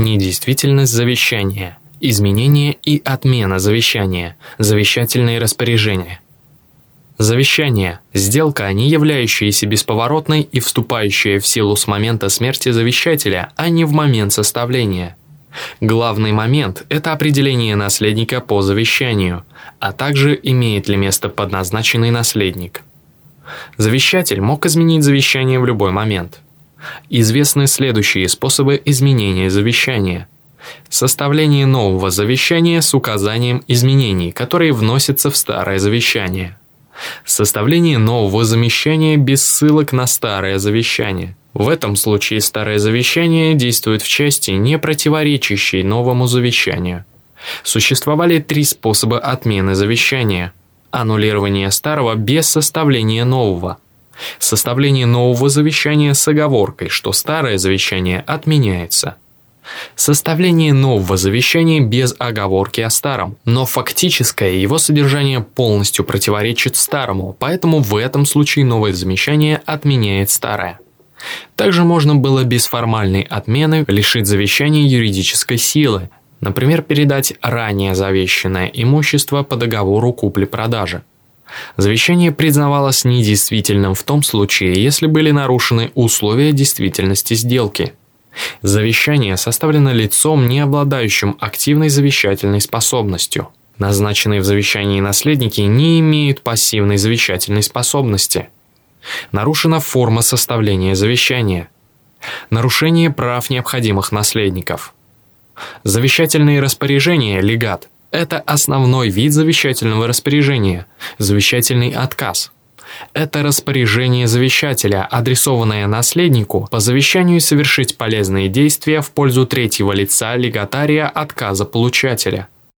Недействительность завещания. Изменение и отмена завещания. Завещательные распоряжения. Завещание – сделка, не являющаяся бесповоротной и вступающая в силу с момента смерти завещателя, а не в момент составления. Главный момент – это определение наследника по завещанию, а также имеет ли место подназначенный наследник. Завещатель мог изменить завещание в любой момент. Известны следующие способы изменения завещания. Составление нового завещания с указанием изменений, которые вносятся в старое завещание. Составление нового завещания без ссылок на старое завещание. В этом случае старое завещание действует в части, не противоречащей новому завещанию. Существовали три способа отмены завещания. Аннулирование старого без составления нового. Составление нового завещания с оговоркой, что старое завещание отменяется – Составление нового завещания без оговорки о старом, но фактическое его содержание полностью противоречит старому, поэтому в этом случае новое завещание отменяет старое. Также можно было без формальной отмены лишить завещания юридической силы, например, передать ранее завещанное имущество по договору купли-продажи. Завещание признавалось недействительным в том случае, если были нарушены условия действительности сделки – Завещание составлено лицом, не обладающим активной завещательной способностью. Назначенные в завещании наследники не имеют пассивной завещательной способности. Нарушена форма составления завещания. Нарушение прав необходимых наследников. Завещательные распоряжения, легат, это основной вид завещательного распоряжения, завещательный отказ – это распоряжение завещателя, адресованное наследнику по завещанию совершить полезные действия в пользу третьего лица легатария отказа получателя –